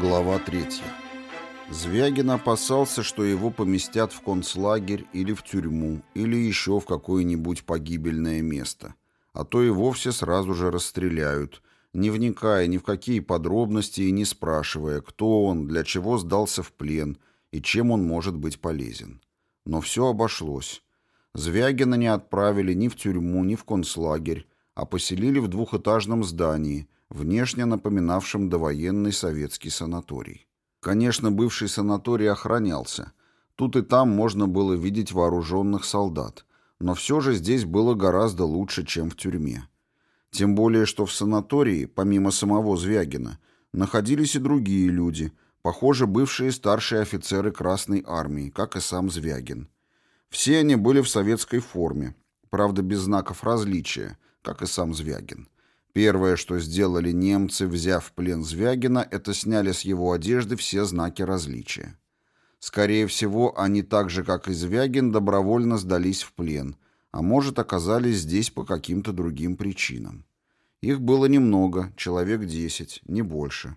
Глава 3. Звягин опасался, что его поместят в концлагерь или в тюрьму, или еще в какое-нибудь погибельное место, а то и вовсе сразу же расстреляют, не вникая ни в какие подробности и не спрашивая, кто он, для чего сдался в плен и чем он может быть полезен. Но все обошлось. Звягина не отправили ни в тюрьму, ни в концлагерь, а поселили в двухэтажном здании – внешне напоминавшим довоенный советский санаторий. Конечно, бывший санаторий охранялся. Тут и там можно было видеть вооруженных солдат, но все же здесь было гораздо лучше, чем в тюрьме. Тем более, что в санатории, помимо самого Звягина, находились и другие люди, похоже, бывшие старшие офицеры Красной Армии, как и сам Звягин. Все они были в советской форме, правда без знаков различия, как и сам Звягин. Первое, что сделали немцы, взяв в плен Звягина, это сняли с его одежды все знаки различия. Скорее всего, они так же, как и Звягин, добровольно сдались в плен, а может, оказались здесь по каким-то другим причинам. Их было немного, человек десять, не больше.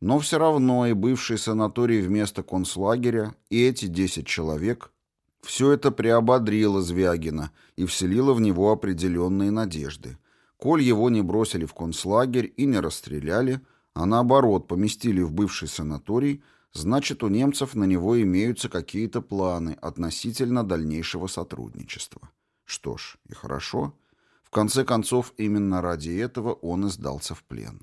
Но все равно и бывший санаторий вместо концлагеря, и эти десять человек – все это приободрило Звягина и вселило в него определенные надежды – Коль его не бросили в концлагерь и не расстреляли, а наоборот поместили в бывший санаторий, значит у немцев на него имеются какие-то планы относительно дальнейшего сотрудничества. Что ж, и хорошо. В конце концов, именно ради этого он и сдался в плен.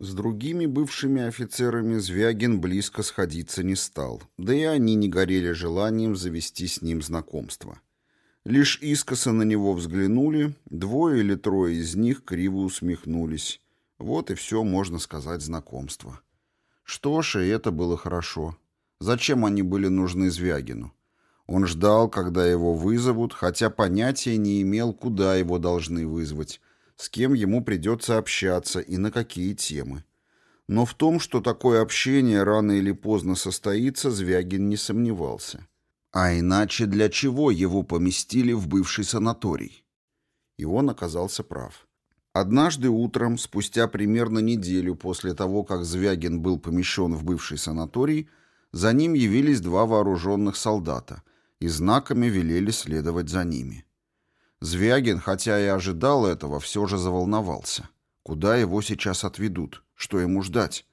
С другими бывшими офицерами Звягин близко сходиться не стал, да и они не горели желанием завести с ним знакомство. Лишь искоса на него взглянули, двое или трое из них криво усмехнулись. Вот и все, можно сказать, знакомство. Что ж, и это было хорошо. Зачем они были нужны Звягину? Он ждал, когда его вызовут, хотя понятия не имел, куда его должны вызвать, с кем ему придется общаться и на какие темы. Но в том, что такое общение рано или поздно состоится, Звягин не сомневался. А иначе для чего его поместили в бывший санаторий? И он оказался прав. Однажды утром, спустя примерно неделю после того, как Звягин был помещен в бывший санаторий, за ним явились два вооруженных солдата и знаками велели следовать за ними. Звягин, хотя и ожидал этого, все же заволновался. Куда его сейчас отведут? Что ему ждать?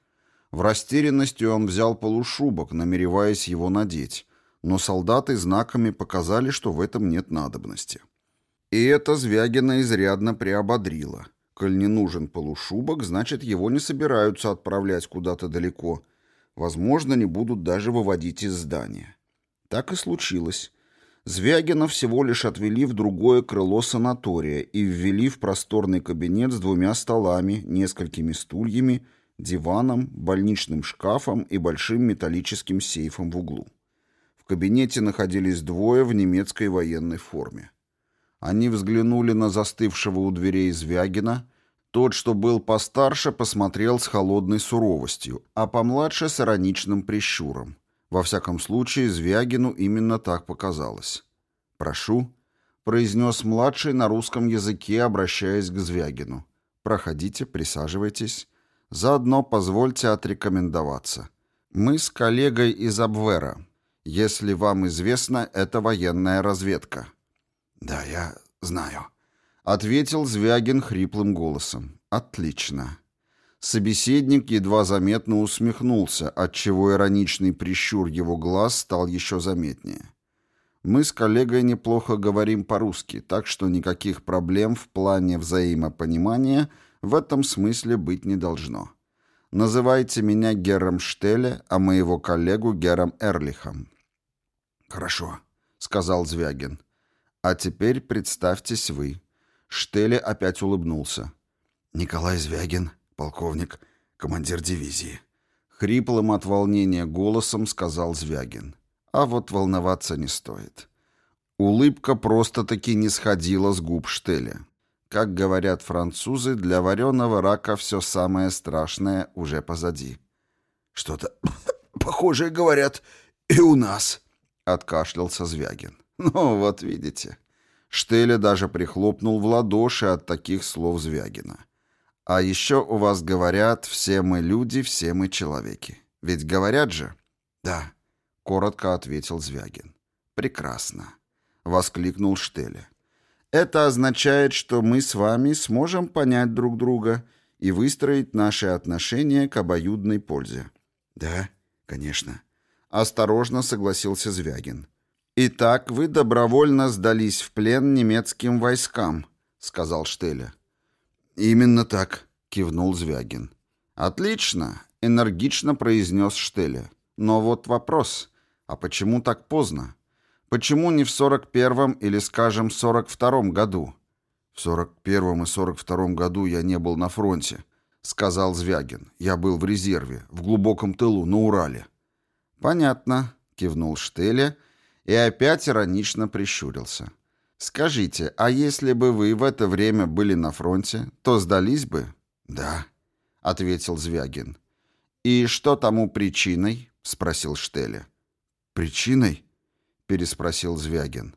В растерянности он взял полушубок, намереваясь его надеть, но солдаты знаками показали, что в этом нет надобности. И это Звягина изрядно приободрило. Коль не нужен полушубок, значит, его не собираются отправлять куда-то далеко. Возможно, не будут даже выводить из здания. Так и случилось. Звягина всего лишь отвели в другое крыло санатория и ввели в просторный кабинет с двумя столами, несколькими стульями, диваном, больничным шкафом и большим металлическим сейфом в углу. Кабинете находились двое в немецкой военной форме. Они взглянули на застывшего у дверей Звягина. Тот, что был постарше, посмотрел с холодной суровостью, а помладше с ироничным прищуром. Во всяком случае, Звягину именно так показалось. «Прошу», — произнес младший на русском языке, обращаясь к Звягину. «Проходите, присаживайтесь. Заодно позвольте отрекомендоваться. Мы с коллегой из Абвера. Если вам известно, это военная разведка». «Да, я знаю», — ответил Звягин хриплым голосом. «Отлично». Собеседник едва заметно усмехнулся, отчего ироничный прищур его глаз стал еще заметнее. Мы с коллегой неплохо говорим по-русски, так что никаких проблем в плане взаимопонимания в этом смысле быть не должно. Называйте меня Гером Штеле, а моего коллегу Гером Эрлихом. «Хорошо», — сказал Звягин. «А теперь представьтесь вы». Штеле опять улыбнулся. «Николай Звягин, полковник, командир дивизии». Хриплым от волнения голосом сказал Звягин. А вот волноваться не стоит. Улыбка просто-таки не сходила с губ Штеля. Как говорят французы, для вареного рака все самое страшное уже позади. «Что-то похожее говорят и у нас», — откашлялся Звягин. «Ну, вот видите». Штеля даже прихлопнул в ладоши от таких слов Звягина. А еще у вас говорят «все мы люди, все мы человеки». Ведь говорят же? Да, коротко ответил Звягин. Прекрасно, воскликнул Штеля. Это означает, что мы с вами сможем понять друг друга и выстроить наши отношения к обоюдной пользе. Да, конечно. Осторожно согласился Звягин. «Итак, вы добровольно сдались в плен немецким войскам», — сказал Штеля. «Именно так», — кивнул Звягин. «Отлично», — энергично произнес Штеля. «Но вот вопрос. А почему так поздно? Почему не в сорок первом или, скажем, сорок втором году?» «В сорок первом и сорок втором году я не был на фронте», — сказал Звягин. «Я был в резерве, в глубоком тылу, на Урале». «Понятно», — кивнул Штеля и опять иронично прищурился. «Скажите, а если бы вы в это время были на фронте, то сдались бы?» «Да», — ответил Звягин. «И что тому причиной?» — спросил Штеля. «Причиной?» — переспросил Звягин.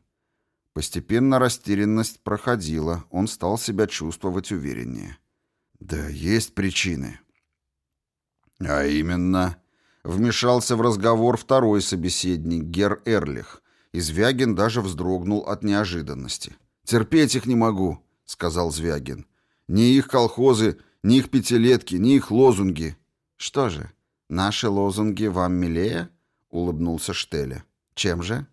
Постепенно растерянность проходила, он стал себя чувствовать увереннее. «Да есть причины». «А именно...» Вмешался в разговор второй собеседник, Гер Эрлих. И Звягин даже вздрогнул от неожиданности. «Терпеть их не могу», — сказал Звягин. «Ни их колхозы, ни их пятилетки, ни их лозунги». «Что же, наши лозунги вам милее?» — улыбнулся Штеля. «Чем же?»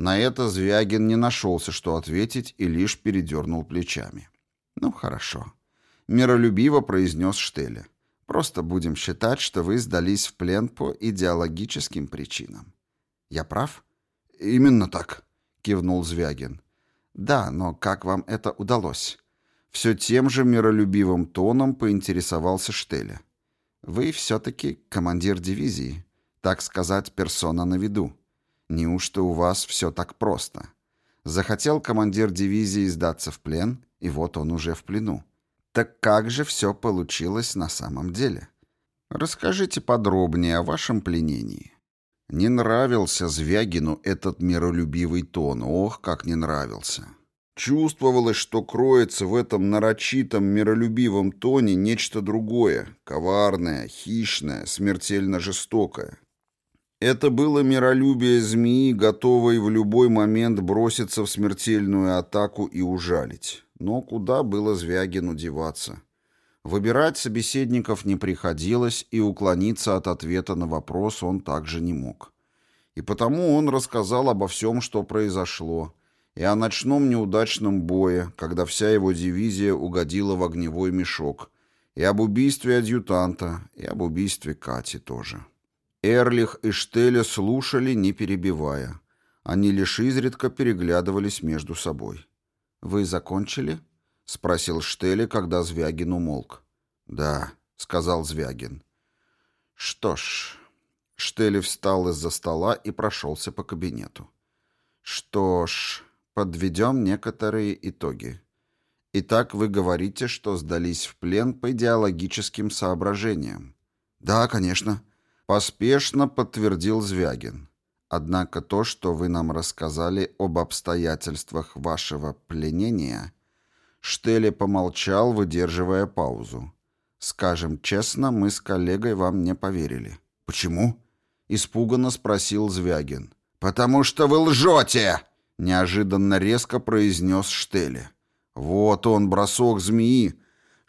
На это Звягин не нашелся, что ответить, и лишь передернул плечами. «Ну, хорошо», — миролюбиво произнес Штеля. Просто будем считать, что вы сдались в плен по идеологическим причинам. Я прав? Именно так, кивнул Звягин. Да, но как вам это удалось? Все тем же миролюбивым тоном поинтересовался Штеля. Вы все-таки командир дивизии, так сказать, персона на виду. Неужто у вас все так просто? Захотел командир дивизии сдаться в плен, и вот он уже в плену. Так как же все получилось на самом деле? Расскажите подробнее о вашем пленении. Не нравился Звягину этот миролюбивый тон. Ох, как не нравился. Чувствовалось, что кроется в этом нарочитом миролюбивом тоне нечто другое, коварное, хищное, смертельно жестокое. Это было миролюбие змеи, готовой в любой момент броситься в смертельную атаку и ужалить. Но куда было Звягину деваться? Выбирать собеседников не приходилось, и уклониться от ответа на вопрос он также не мог. И потому он рассказал обо всем, что произошло, и о ночном неудачном бое, когда вся его дивизия угодила в огневой мешок, и об убийстве адъютанта, и об убийстве Кати тоже. Эрлих и Штеля слушали, не перебивая. Они лишь изредка переглядывались между собой. «Вы закончили?» — спросил Штели, когда Звягин умолк. «Да», — сказал Звягин. «Что ж...» Штели встал из-за стола и прошелся по кабинету. «Что ж, подведем некоторые итоги. Итак, вы говорите, что сдались в плен по идеологическим соображениям». «Да, конечно», — поспешно подтвердил Звягин. Однако то, что вы нам рассказали об обстоятельствах вашего пленения, Штеле помолчал, выдерживая паузу. Скажем честно, мы с коллегой вам не поверили. Почему? испуганно спросил Звягин. Потому что вы лжете, неожиданно резко произнес Штеле. Вот он, бросок змеи.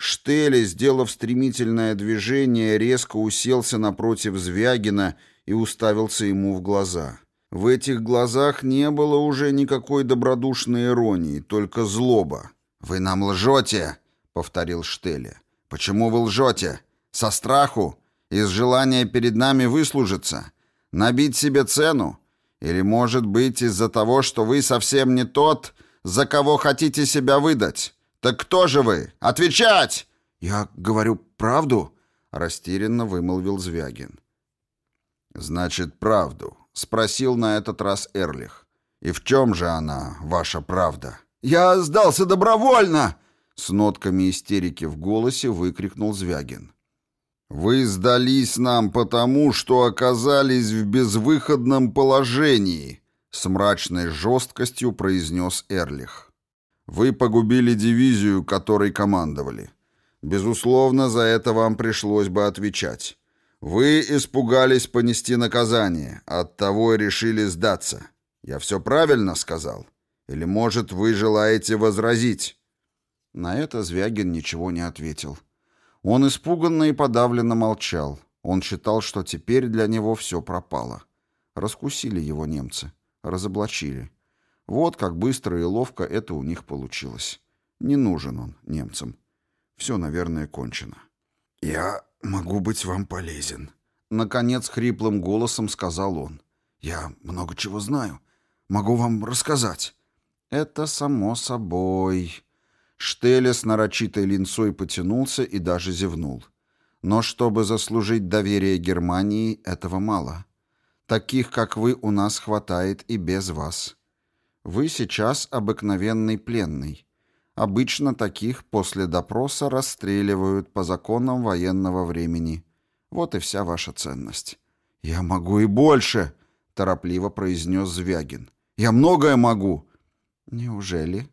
Штеле, сделав стремительное движение, резко уселся напротив Звягина и уставился ему в глаза. В этих глазах не было уже никакой добродушной иронии, только злоба. «Вы нам лжете!» — повторил Штеле. «Почему вы лжете? Со страху? Из желания перед нами выслужиться? Набить себе цену? Или, может быть, из-за того, что вы совсем не тот, за кого хотите себя выдать? Так кто же вы? Отвечать!» «Я говорю правду?» — растерянно вымолвил Звягин. «Значит, правду?» — спросил на этот раз Эрлих. «И в чем же она, ваша правда?» «Я сдался добровольно!» С нотками истерики в голосе выкрикнул Звягин. «Вы сдались нам потому, что оказались в безвыходном положении», с мрачной жесткостью произнес Эрлих. «Вы погубили дивизию, которой командовали. Безусловно, за это вам пришлось бы отвечать. Вы испугались понести наказание, оттого и решили сдаться. Я все правильно сказал? Или, может, вы желаете возразить?» На это Звягин ничего не ответил. Он испуганно и подавленно молчал. Он считал, что теперь для него все пропало. Раскусили его немцы, разоблачили. Вот как быстро и ловко это у них получилось. Не нужен он немцам. Все, наверное, кончено. «Я могу быть вам полезен», — наконец хриплым голосом сказал он. «Я много чего знаю. Могу вам рассказать». «Это само собой». Штеля с нарочитой линцой потянулся и даже зевнул. Но чтобы заслужить доверие Германии, этого мало. Таких, как вы, у нас хватает и без вас. Вы сейчас обыкновенный пленный. Обычно таких после допроса расстреливают по законам военного времени. Вот и вся ваша ценность. «Я могу и больше», — торопливо произнес Звягин. «Я многое могу». «Неужели?»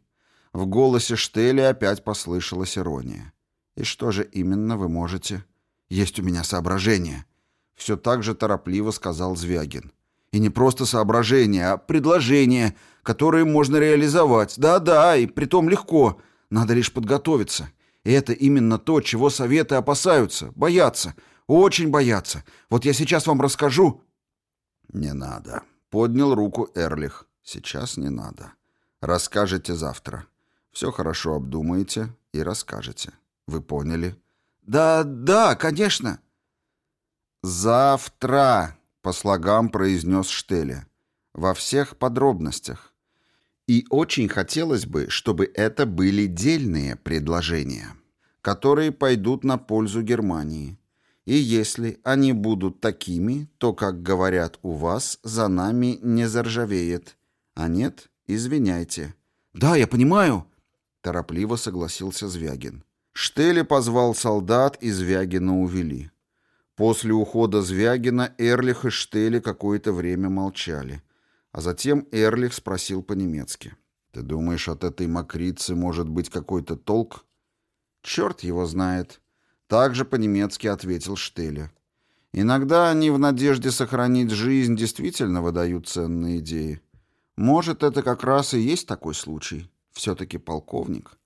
В голосе Штели опять послышалась ирония. «И что же именно вы можете?» «Есть у меня соображение», — все так же торопливо сказал Звягин. «И не просто соображение, а предложение, которое можно реализовать. Да-да, и притом легко. Надо лишь подготовиться. И это именно то, чего советы опасаются, боятся, очень боятся. Вот я сейчас вам расскажу». «Не надо», — поднял руку Эрлих. «Сейчас не надо. Расскажете завтра. Все хорошо обдумаете и расскажете. Вы поняли?» «Да, да, конечно». «Завтра», — по слогам произнес Штеля. «Во всех подробностях. И очень хотелось бы, чтобы это были дельные предложения, которые пойдут на пользу Германии. И если они будут такими, то, как говорят у вас, за нами не заржавеет. А нет, извиняйте». «Да, я понимаю», — торопливо согласился Звягин. Штели позвал солдат, и Звягина увели. После ухода Звягина Эрлих и Штели какое-то время молчали. А затем Эрлих спросил по-немецки. «Ты думаешь, от этой мокрицы может быть какой-то толк?» «Черт его знает», — также по-немецки ответил Штеля. «Иногда они в надежде сохранить жизнь действительно выдают ценные идеи. Может, это как раз и есть такой случай. Все-таки полковник».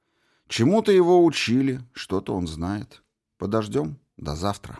Чему-то его учили, что-то он знает. Подождем до завтра.